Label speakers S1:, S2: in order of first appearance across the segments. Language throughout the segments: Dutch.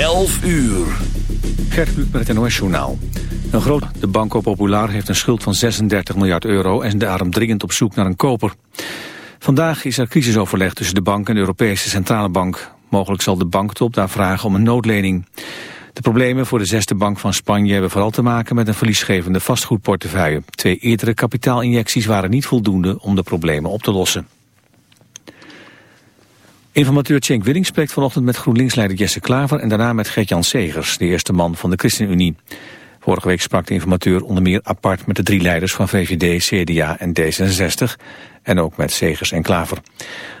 S1: 11 uur.
S2: Gert met het NOS Journaal. Een groot, de Banco Popular heeft een schuld van 36 miljard euro... en is daarom dringend op zoek naar een koper. Vandaag is er crisisoverleg tussen de bank en de Europese Centrale Bank. Mogelijk zal de banktop daar vragen om een noodlening. De problemen voor de zesde bank van Spanje hebben vooral te maken met een verliesgevende vastgoedportefeuille. Twee eerdere kapitaalinjecties waren niet voldoende om de problemen op te lossen. Informateur Cenk Willing spreekt vanochtend met GroenLinks-leider Jesse Klaver en daarna met Gert-Jan Segers, de eerste man van de ChristenUnie. Vorige week sprak de informateur onder meer apart met de drie leiders van VVD, CDA en D66 en ook met Segers en Klaver.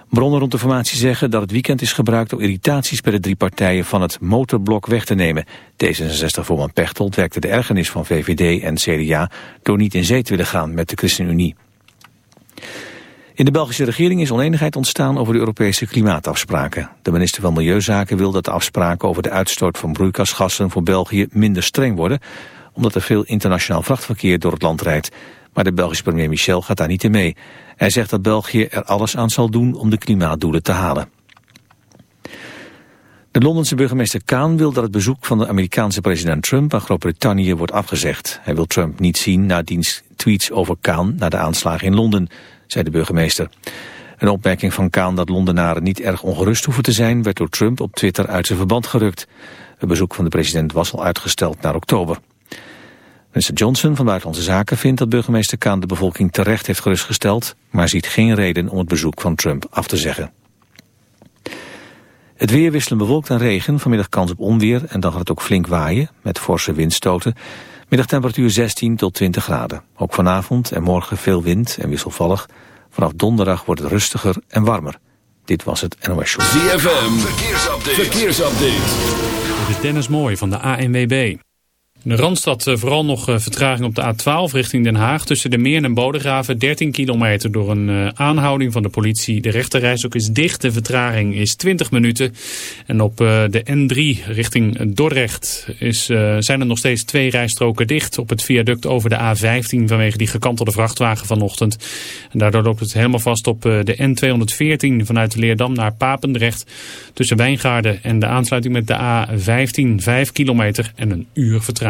S2: Bronnen rond de formatie zeggen dat het weekend is gebruikt om irritaties bij de drie partijen van het motorblok weg te nemen. D66-voorman Pechtold werkte de ergernis van VVD en CDA door niet in zee te willen gaan met de ChristenUnie. In de Belgische regering is oneenigheid ontstaan over de Europese klimaatafspraken. De minister van Milieuzaken wil dat de afspraken over de uitstoot van broeikasgassen voor België minder streng worden, omdat er veel internationaal vrachtverkeer door het land rijdt. Maar de Belgische premier Michel gaat daar niet in mee. Hij zegt dat België er alles aan zal doen om de klimaatdoelen te halen. De Londense burgemeester Kaan wil dat het bezoek van de Amerikaanse president Trump aan Groot-Brittannië wordt afgezegd. Hij wil Trump niet zien na diens tweets over Kaan na de aanslagen in Londen zei de burgemeester. Een opmerking van Kaan dat Londenaren niet erg ongerust hoeven te zijn... werd door Trump op Twitter uit zijn verband gerukt. Het bezoek van de president was al uitgesteld naar oktober. Minister Johnson van Buitenlandse Zaken vindt dat burgemeester Kaan de bevolking terecht heeft gerustgesteld... maar ziet geen reden om het bezoek van Trump af te zeggen. Het weer wisselen bewolkt en regen, vanmiddag kans op onweer... en dan gaat het ook flink waaien, met forse windstoten... Middagtemperatuur 16 tot 20 graden. Ook vanavond en morgen veel wind en wisselvallig. Vanaf donderdag wordt het rustiger en warmer. Dit was het NOS Show.
S1: ZFM, verkeersupdate. verkeersupdate.
S3: Dit is Dennis Mooij van de ANWB. De Randstad eh, vooral nog eh, vertraging op de A12 richting Den Haag. Tussen de Meern en Bodegraven 13 kilometer door een eh, aanhouding van de politie. De rechterreis is dicht. De vertraging is 20 minuten. En op de N3 richting Dordrecht is, zijn er nog steeds twee rijstroken dicht. Op het viaduct over de A15 vanwege die gekantelde vrachtwagen vanochtend. En daardoor loopt het helemaal vast op de N214 vanuit Leerdam naar Papendrecht. Tussen Wijngaarden en de aansluiting met de A15 5 kilometer en een uur vertraging.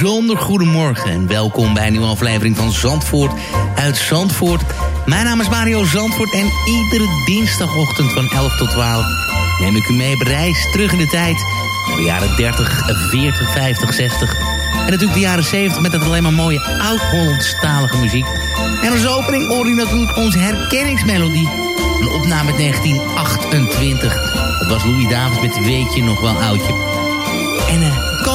S4: Bijzonder goedemorgen en welkom bij een nieuwe aflevering van Zandvoort uit Zandvoort. Mijn naam is Mario Zandvoort en iedere dinsdagochtend van 11 tot 12 neem ik u mee op reis terug in de tijd. Naar de jaren 30, 40, 50, 60 en natuurlijk de jaren 70 met dat alleen maar mooie oud-Hollandstalige muziek. En als opening hoor je natuurlijk onze herkenningsmelodie. Een opname uit 1928. Dat was Louis Davids met Weet je nog wel oudje. En er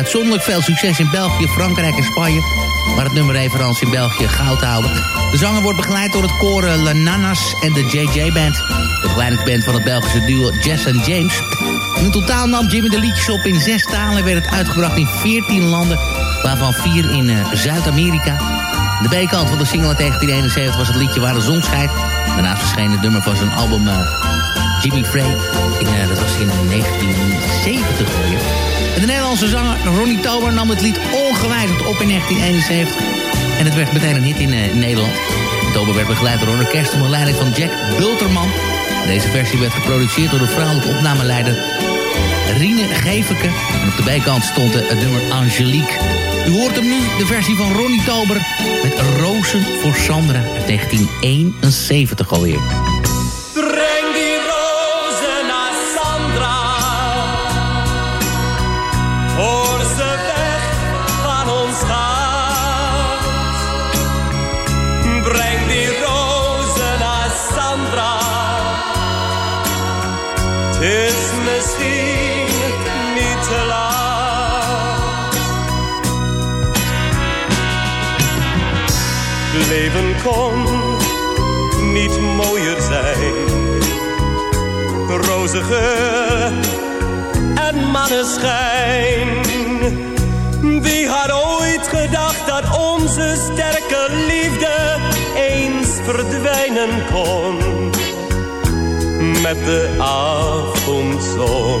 S4: uitzonderlijk veel succes in België, Frankrijk en Spanje. Waar het nummer evenals in België goud haalde. De zanger wordt begeleid door het koor eh, La Nanas en de JJ Band. De begeleidingsband van het Belgische duo Jess en James. In totaal nam Jimmy de liedjes op in zes talen... en werd het uitgebracht in 14 landen, waarvan vier in eh, Zuid-Amerika. De B-kant van de single uit 1971 was het liedje Waar de zon schijnt. Daarnaast verscheen het nummer van zijn album eh, Jimmy Frey. In, eh, dat was in 1970 alweer. En de Nederlandse zanger Ronnie Tober nam het lied ongewijzigd op in 1971. En het werd meteen een hit in eh, Nederland. Tober werd begeleid door een orkest onder leiding van Jack Bulterman. Deze versie werd geproduceerd door de vrouwelijke opnameleider Rine Geveke. En op de B-kant stond het nummer Angelique. U hoort hem nu, de versie van Ronnie Tober... met Rozen voor Sandra uit 1971 alweer.
S5: leven kon niet mooier zijn. Rozige en manneschijn. Wie had ooit gedacht dat onze sterke liefde eens verdwijnen kon? Met de avondzon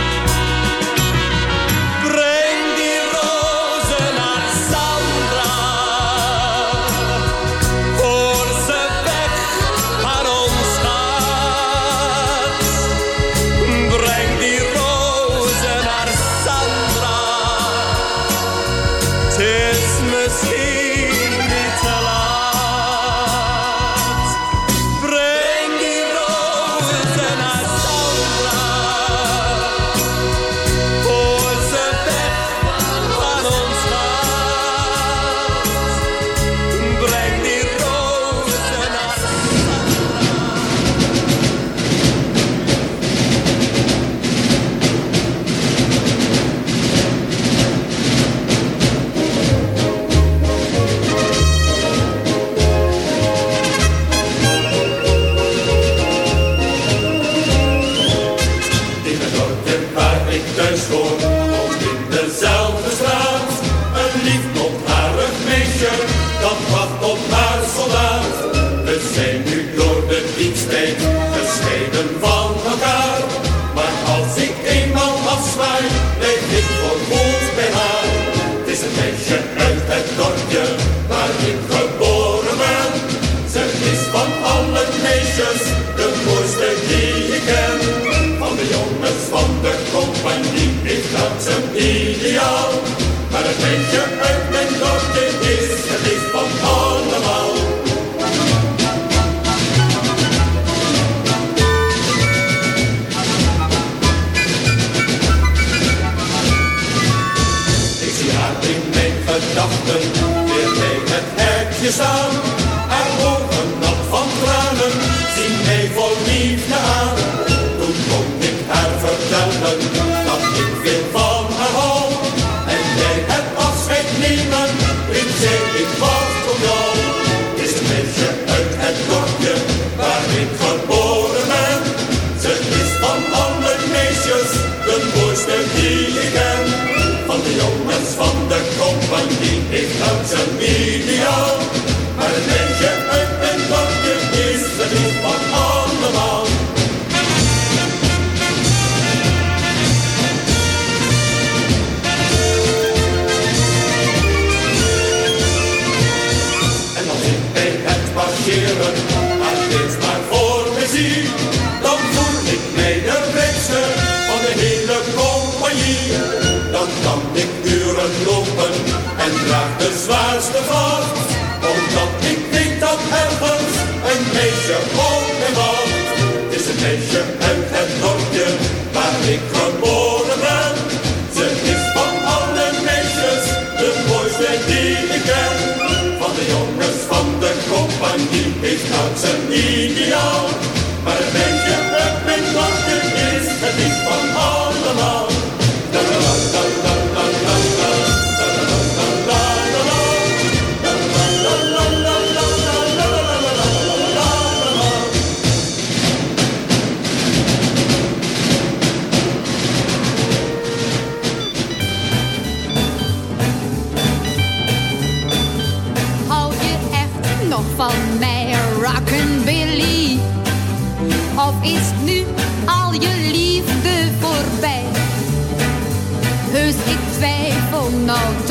S6: ideaal. Maar het kindje uit mijn dit is het liefst van allemaal. Ik zie haar in mijn gedachten weer bij het hekje staan. Radio. zwaarste vacht. Omdat ik weet dat ergens een meisje op me wacht. Het is een meisje uit het dorpje waar ik geboren ben. Ze is van alle meisjes de mooiste die ik ken. Van de jongens van de compagnie is dat zijn ideaal. Maar een meisje uit mijn dorpje is het niet.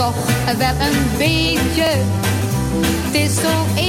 S6: Toch wel een beetje. Het is zo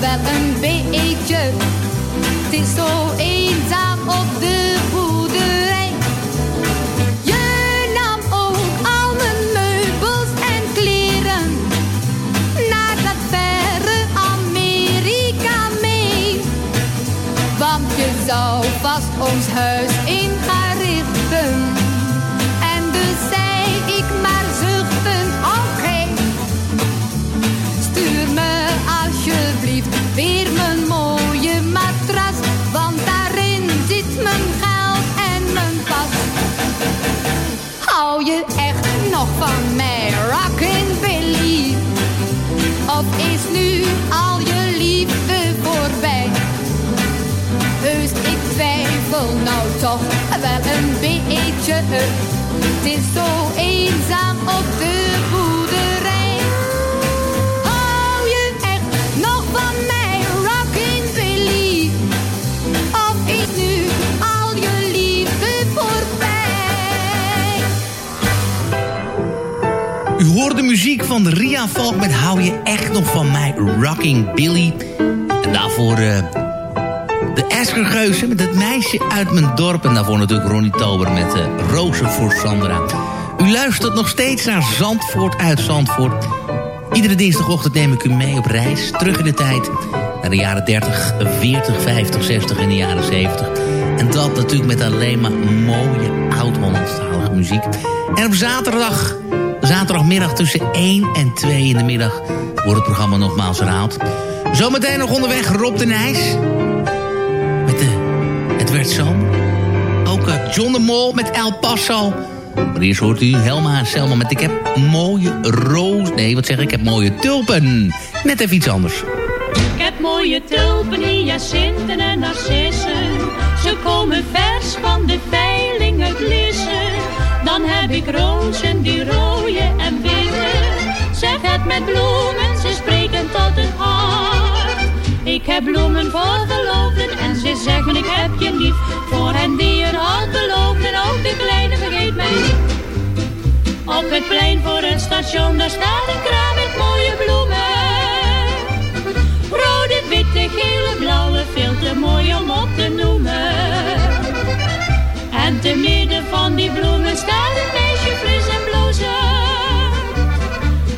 S6: wel een beetje. Het is zo eenzaam op de Het is zo eenzaam op de boerderij. Hou je echt nog van mij, rockin' Billy? Of is nu al je liefde voorbij?
S4: U hoort de muziek van Ria Valk met Hou je echt nog van mij, Rocking Billy. En daarvoor eh, de Eskergeuzen met het meisje uit mijn dorp. En daarvoor natuurlijk Ronnie Tober met uh, Rozen voor Sandra. U luistert nog steeds naar Zandvoort uit Zandvoort. Iedere dinsdagochtend neem ik u mee op reis, terug in de tijd... naar de jaren 30, 40, 50, 60 en de jaren 70. En dat natuurlijk met alleen maar mooie oud-Hollandstalige muziek. En op zaterdag Zaterdagmiddag tussen 1 en 2 in de middag wordt het programma nogmaals herhaald. Zometeen nog onderweg Rob de Nijs. Ook eh, John de Mol met El Paso. Maar eerst hoort u Helma en Selma met Ik heb mooie roos... Nee, wat zeg ik? Ik heb mooie tulpen. Net even iets anders.
S7: Ik heb mooie tulpen, hyacinten en narcissen. Ze komen vers van de veiling uit. Dan heb ik rozen die rooien en witte. Zeg het met bloemen, ze spreken tot het hart. Ik heb bloemen voor verloofden en zeggen ik heb je lief. Voor hen die een hart beloofden, ook de kleine vergeet mij niet. Op het plein voor het station, daar staat een kraam met mooie bloemen. Rode, witte, gele, blauwe, veel te mooi om op te noemen. En te midden van die bloemen staat een meisje fris en blozen.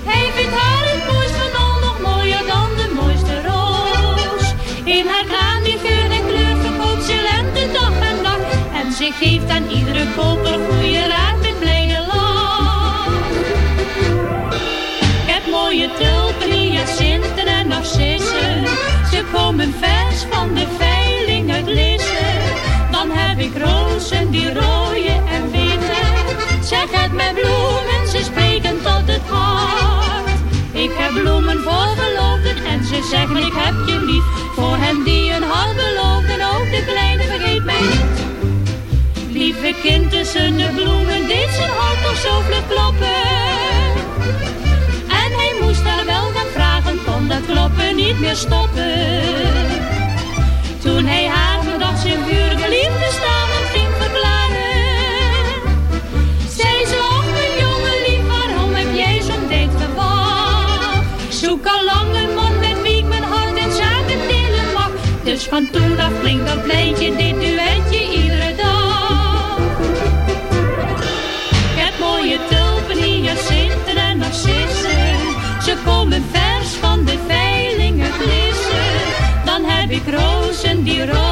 S7: Hij vindt haar het mooist van nog mooier dan de mooiste roos. In haar kraan Geeft aan iedere koper goede raad met blijde lach. Ik heb mooie tulpen, hyacinten en narcissen. Ze komen vers van de veiling uit Lissen. Dan heb ik rozen die rooien en witte. Zeg het met bloemen, ze spreken tot het hart. Ik heb bloemen voor verloofden en ze zeggen ik heb je lief. Voor hen die een hart beloven lieve kind tussen de bloemen deed zijn hart al zo vlug kloppen. En hij moest haar wel gaan vragen, kon dat kloppen niet meer stoppen. Toen hij haar verdacht zijn vurige liefde samen ging verklaren. Ze, och mijn jongen lief, waarom heb jij zo'n tijd gewacht? Zoek al lang een man met wie ik mijn hart en zaken delen mag. Dus van toen af klinkt dat pleintje, rozen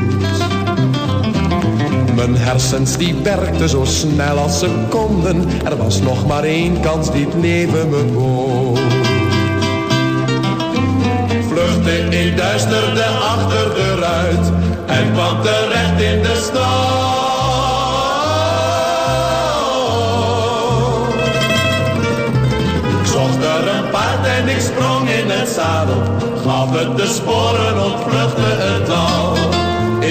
S8: Mijn hersens die werkten zo snel als ze konden. Er was nog maar één kans die het leven me bood. Vluchtte in duisterde achter de ruit en kwam terecht in de stad. Ik en ik sprong in het zadel. Gaf het de sporen, ontvluchtte het al.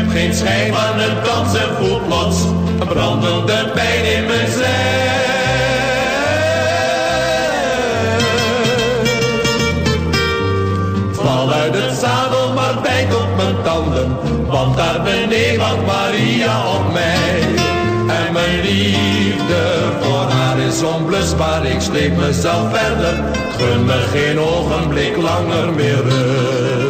S8: Heb geen schijn van een kans en voel plots een brandende pijn in mijn zij. Val uit het zadel, maar bijt op mijn tanden, want daar beneden wacht Maria op mij. En mijn liefde voor haar is onblusbaar. ik sleep mezelf verder. Gun me geen ogenblik langer meer rust.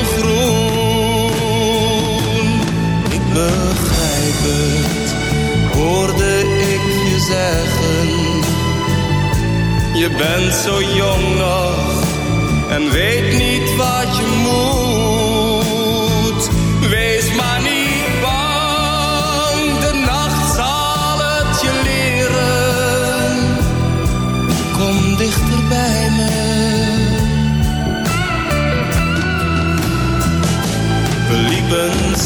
S5: begrijp het, hoorde ik je zeggen. Je bent zo jong nog en weet niet wat je moet.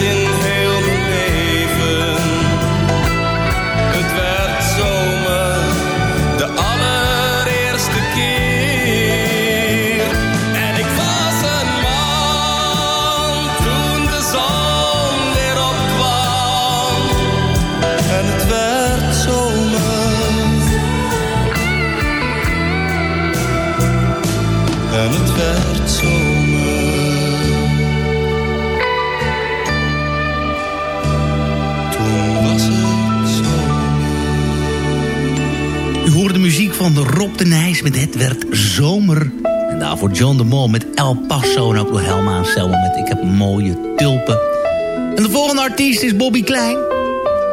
S5: Het
S4: U hoorde de muziek van Rob de Nijs met Het werd zomer. En daarvoor John de Mol met El Paso en ook nog Helma en Selma met Ik heb mooie tulpen. En de volgende artiest is Bobby Klein.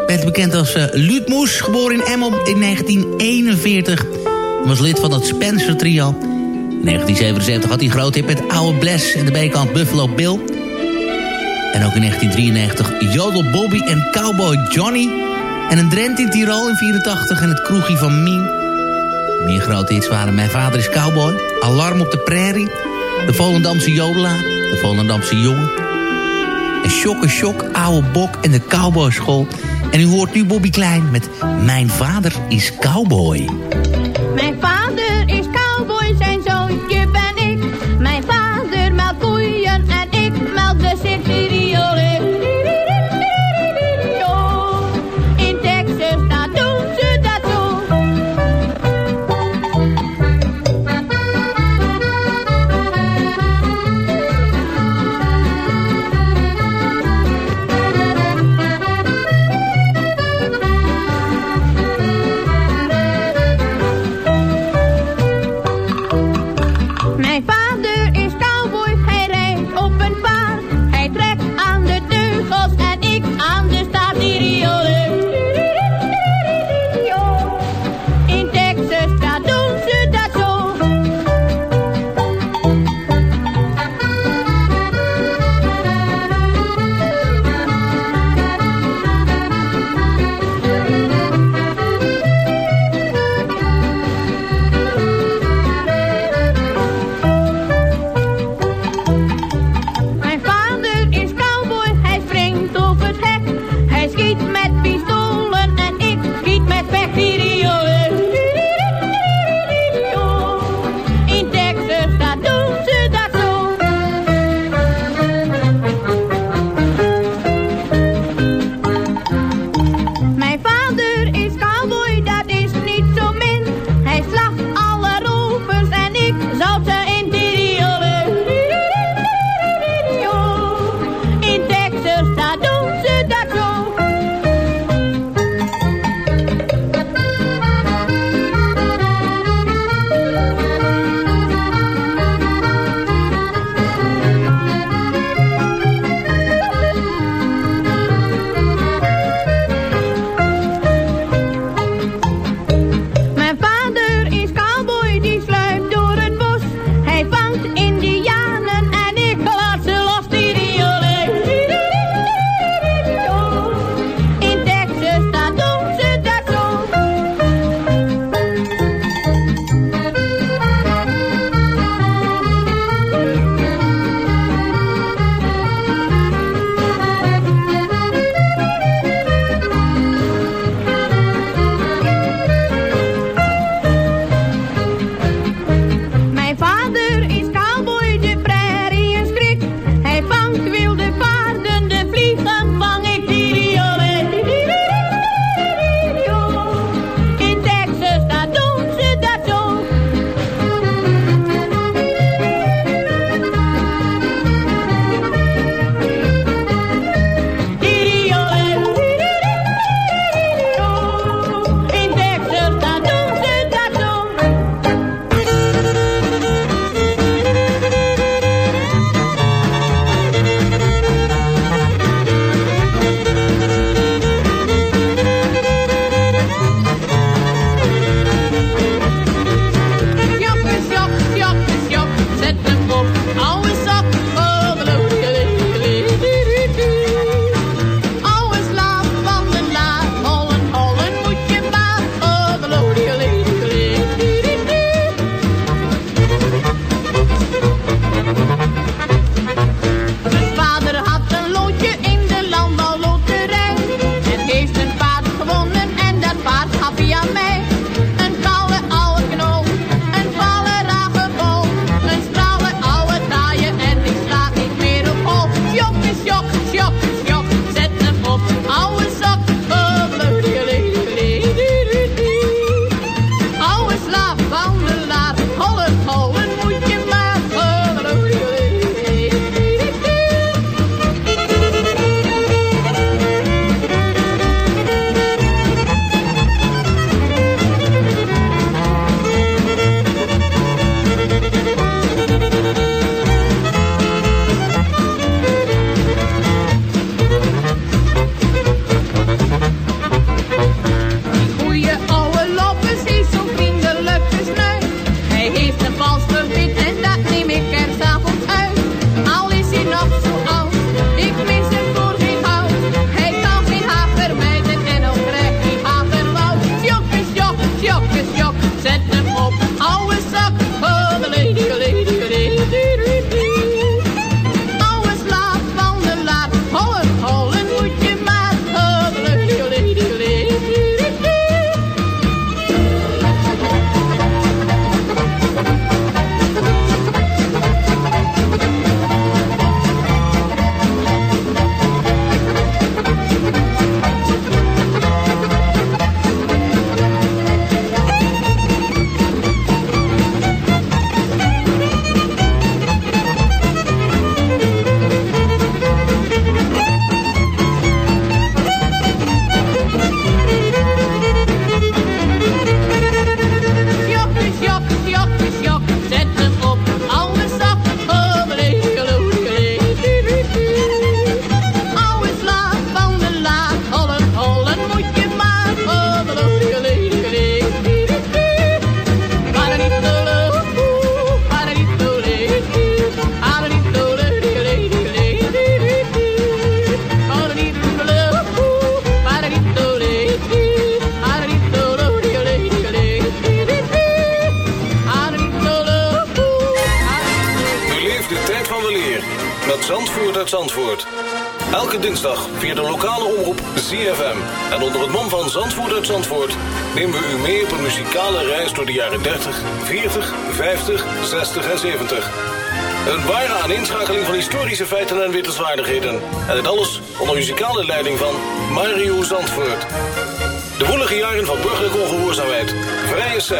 S4: Beter bekend als eh Luut Moes, geboren in Emmen in 1941. Hij was lid van het Spencer Trio. 1977 had hij groot hit met Oude Bless en de B-kant Buffalo Bill. En ook in 1993 Jodel Bobby en Cowboy Johnny. En een Drent in Tirol in 84 en het kroegie van Mien. Meer grote hits waren Mijn Vader is Cowboy, Alarm op de Prairie... De Volendamse Jodelaar, De Volendamse Jongen... En Shock Shock, Oude Bok en de Cowboyschool. En u hoort nu Bobby Klein met Mijn Vader is Cowboy.
S6: Mijn vader is cowboy, zijn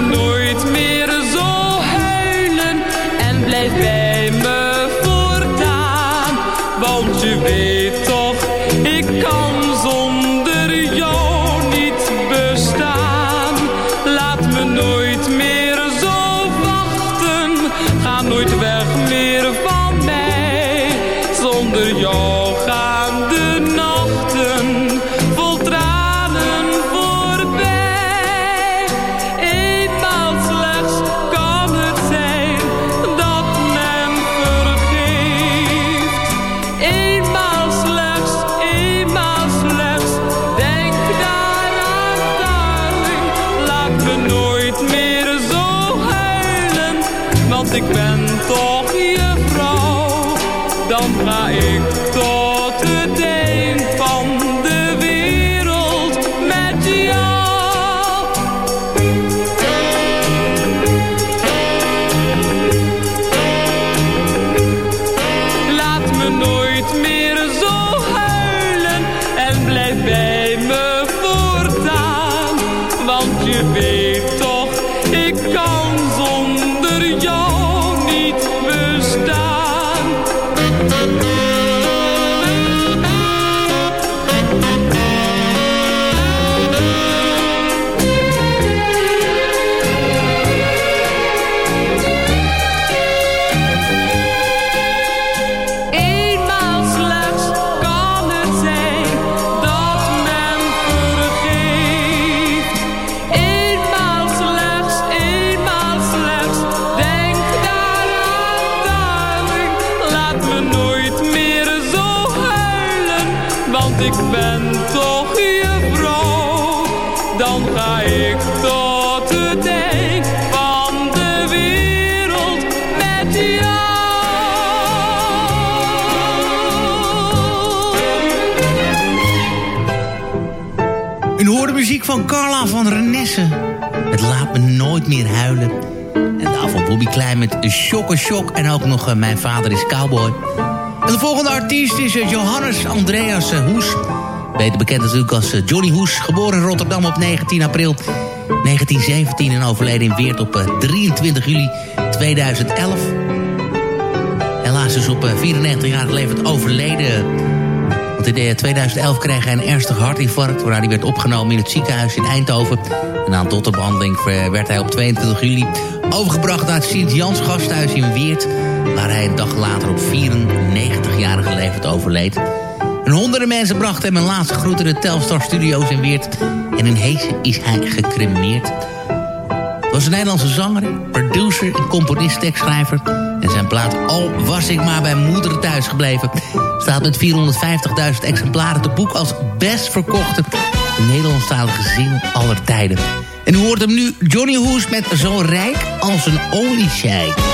S9: nooit meer zo huilen en blijf bij me voortaan. Want je weet
S4: Mijn vader is cowboy. En de volgende artiest is eh, Johannes Andreas eh, Hoes. Beter bekend natuurlijk als eh, Johnny Hoes. Geboren in Rotterdam op 19 april 1917 en overleden in Weert op eh, 23 juli 2011. Helaas is op 94 jaar levend overleden. Want in eh, 2011 kreeg hij een ernstig hartinfarct... waarna hij werd opgenomen in het ziekenhuis in Eindhoven. En na een dotterbehandeling eh, werd hij op 22 juli... overgebracht naar het Sint-Jans gasthuis in Weert... waar hij een dag later op 94-jarige leeftijd overleed. En honderden mensen brachten hem een laatste groet in de Telstar Studio's in Weert... en in Heesen is hij gecremeerd. Het was een Nederlandse zanger, producer en componist, tekstschrijver. En zijn plaat Al was ik maar bij moeder thuis gebleven... staat met 450.000 exemplaren te boek als best verkochte... Nederlandstalige single aller tijden. En u hoort hem nu, Johnny Hoes met Zo rijk als een oliescheik.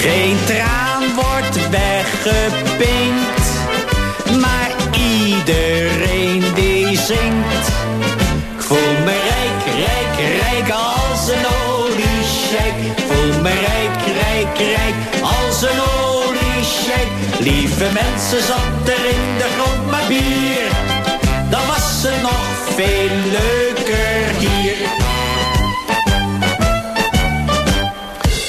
S10: Geen traan wordt weggepinkt. Maar iedereen die zingt. Ik voel me rijk, rijk, rijk als een oliesjeik. Ik Voel me rijk, rijk, rijk als een oliesjeik. Lieve mensen, zat er in de grond maar bier. Dan was het nog veel leuker hier.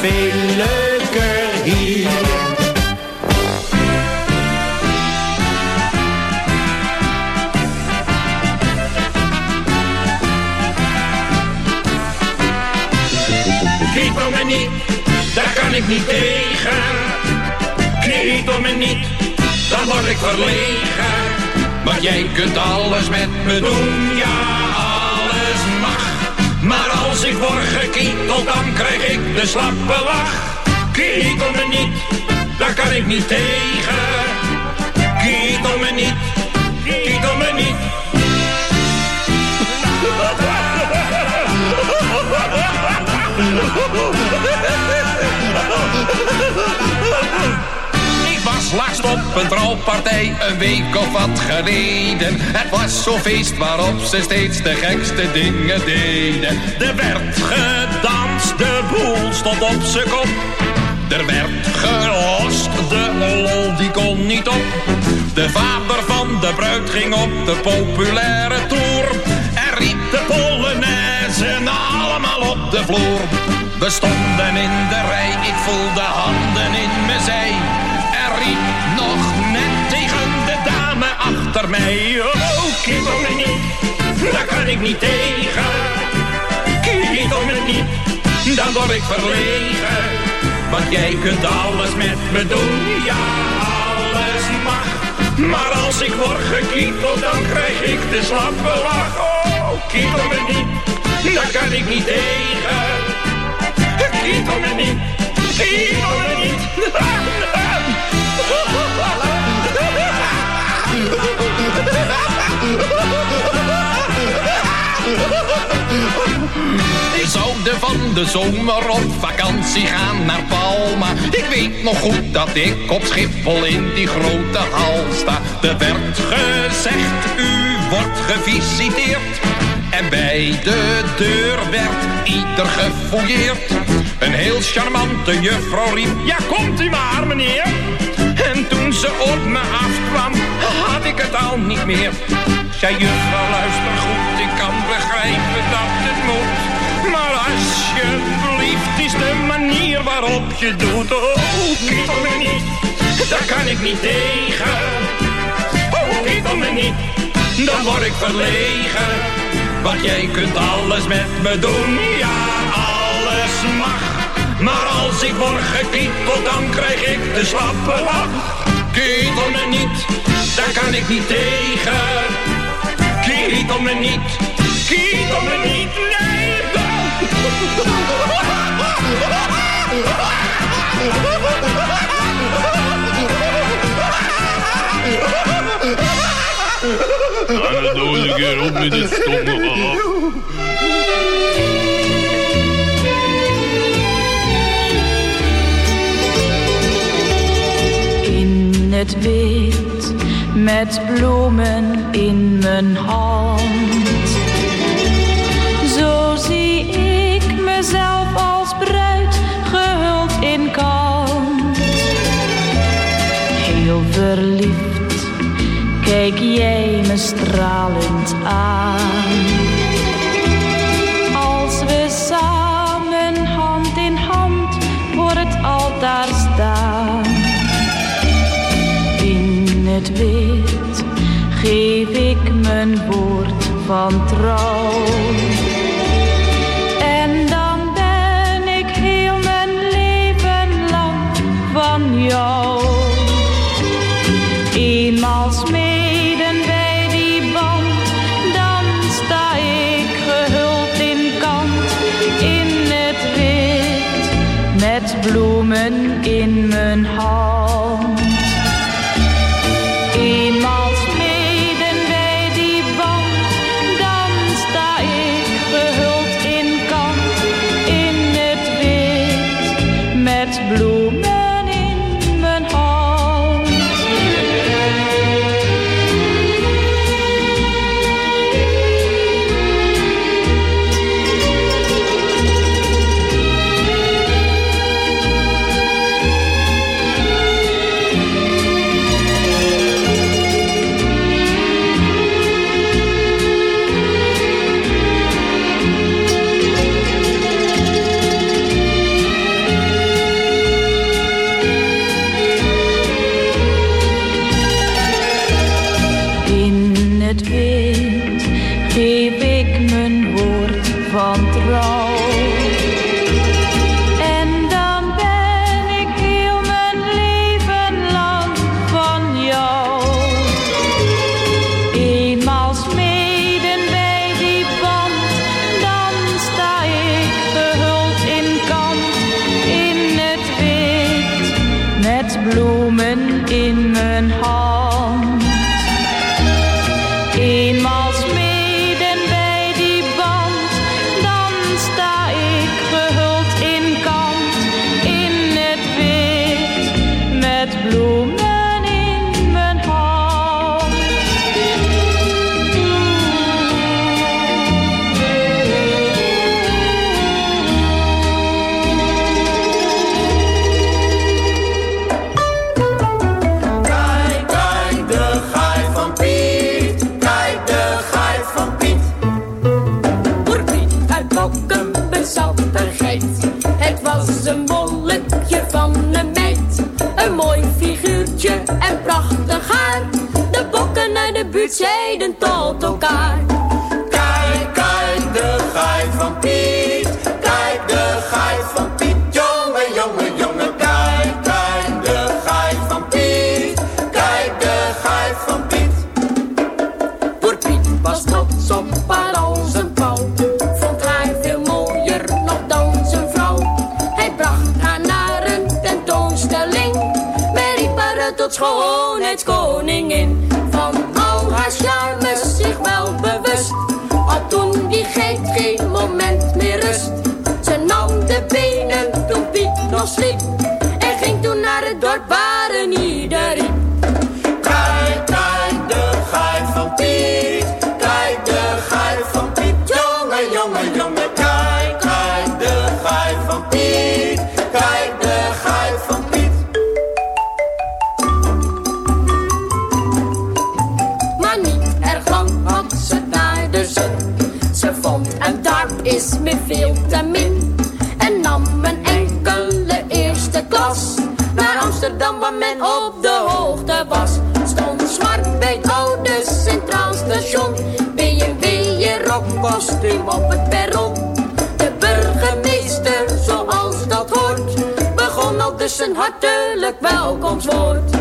S10: veel leuker hier.
S11: Kriet om me niet, daar kan ik niet tegen. Kriet om me niet, dan word ik verlegen. Maar jij kunt alles met me doen, ja, als ik word gekieteld, dan krijg ik de slappe lach. Kriet om me niet, daar kan ik niet tegen.
S12: Laatst op een trouwpartij, een week of wat geleden. Het was zo'n feest waarop ze steeds de gekste dingen deden. Er werd gedanst, de boel stond op zijn kop. Er werd gelost, de lol die kon niet op. De vader van de bruid ging op de populaire tour. En riep de Polonaise allemaal op de vloer. We stonden in de rij, ik voelde handen in mijn zij. Nog net tegen de dame achter mij.
S11: Oh, kiet om me niet, daar kan ik niet tegen. Kiet om me niet, dan word ik verlegen. Want jij kunt alles met me doen, ja, alles mag. Maar als ik word gekieteld, dan krijg ik de slappe lach. Oh, niet, daar kan ik niet tegen. Kiet om me niet, kiet om me niet.
S12: We zouden van de zomer op vakantie gaan naar Palma. Ik weet nog goed dat ik op Schiphol in die grote hal sta. Er werd gezegd, u wordt gevisiteerd. En bij de deur werd ieder gefouilleerd. Een heel charmante juffrouw riep, ja komt u maar meneer. En toen ze op me afkwam, had ik het al niet meer. Zei juffrouw, luister goed, ik kan begrijpen dat het moet. Maar
S11: alsjeblieft is de manier waarop je doet. Oh, kietel me niet, daar kan ik niet tegen. Oh, kietel me niet, dan word ik verlegen. Want jij kunt alles met me doen, ja, alles mag. Maar als ik word gekieteld, dan krijg ik de slappe lach. Kietel me niet, daar kan ik niet tegen. Kietel me niet, kietel me niet, nee.
S13: Ga het nog eens een keer op met dit stomme gelach.
S9: In het wit met bloemen in mijn hand. Zo zie ik mezelf als bruid gehuld in kant. Heel verliefd kijk jij me stralend aan. Als we samen hand in hand voor het altaar staan. In het wit geef ik mijn woord van trouw.
S14: Buurt zeiden tot elkaar.
S15: Kijk, kijk, de gaai van Piet. Kijk, de gaai van Piet. Jongen, jongen, jongen. Kijk, kijk, de gaai van Piet. Kijk, de gaai van Piet.
S14: Voor Piet was trots op haar als een pauw. Vond haar veel mooier nog dan zijn vrouw. Hij bracht haar naar een tentoonstelling. Men riep haar tot schoonheidskoningin. Rockkostuum op het perron. De burgemeester, zoals dat hoort, begon al dus een hartelijk welkomstwoord.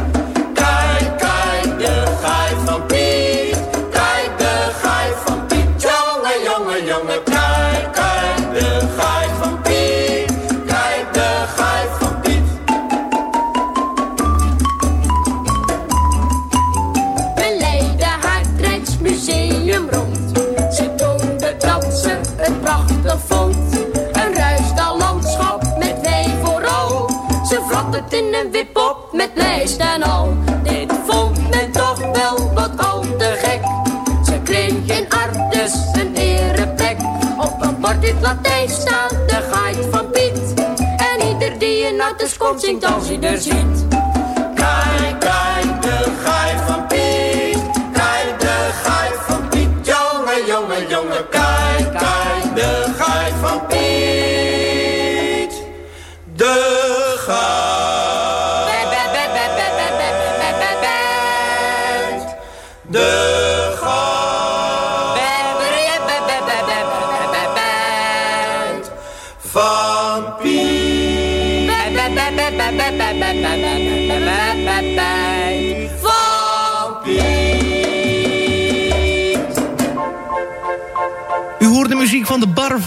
S14: Op een staat de geit van Piet. En ieder die in Artes komt zingt als hij er ziet.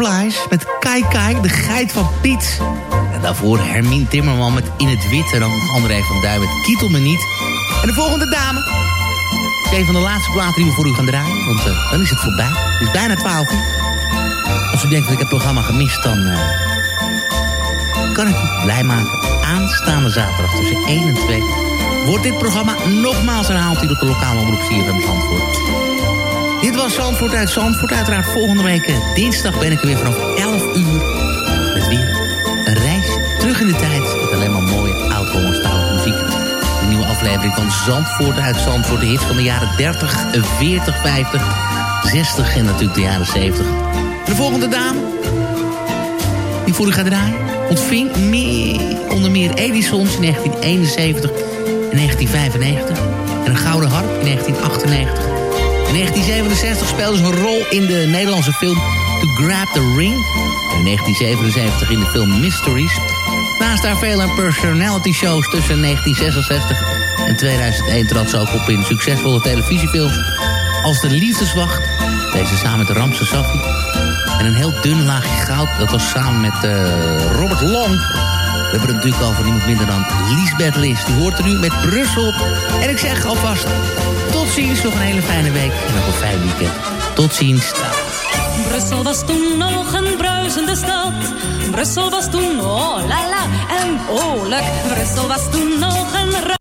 S4: Met Kai Kai, de geit van Piet. En daarvoor Hermine Timmerman met In het Wit. En dan André van Duin met Kietel me niet. En de volgende dame. is een van de laatste platen die we voor u gaan draaien. Want eh, dan is het voorbij. Het is bijna 12 uur. Als u denkt dat ik het programma gemist, dan eh, kan ik u blij maken. Aanstaande zaterdag tussen 1 en 2 wordt dit programma nogmaals herhaald hier op de lokale omroep CFM Zandvoort. Dit was Zandvoort uit Zandvoort. Uiteraard volgende week eh, dinsdag ben ik er weer vanaf 11 uur. Met weer een reis terug in de tijd. Met alleen maar mooie oud-Hollandstalige muziek. Een nieuwe aflevering van Zandvoort uit Zandvoort. De hits van de jaren 30, 40, 50, 60 en natuurlijk de jaren 70. De volgende dame die voor u gaat draaien ontving meer, onder meer Edisons in 1971 en 1995. En een gouden harp in 1998. In 1967 speelde ze een rol in de Nederlandse film To Grab the Ring. En in 1977 in de film Mysteries. Naast haar vele personality shows tussen 1966 en 2001 trad ze ook op in succesvolle televisiefilms als De Liefdeswacht. Deze samen met Ramse Safi. En een heel dun laagje goud. Dat was samen met eh, Robert Long. We hebben het natuurlijk over niemand minder dan Lisbeth List. Die hoort er nu met Brussel. En ik zeg alvast tot ziens. Nog een hele fijne week. En nog een fijn weekend. Tot ziens.
S7: Brussel was toen nog een bruisende stad. Brussel was toen oh la la en oorlijk. Brussel was toen nog een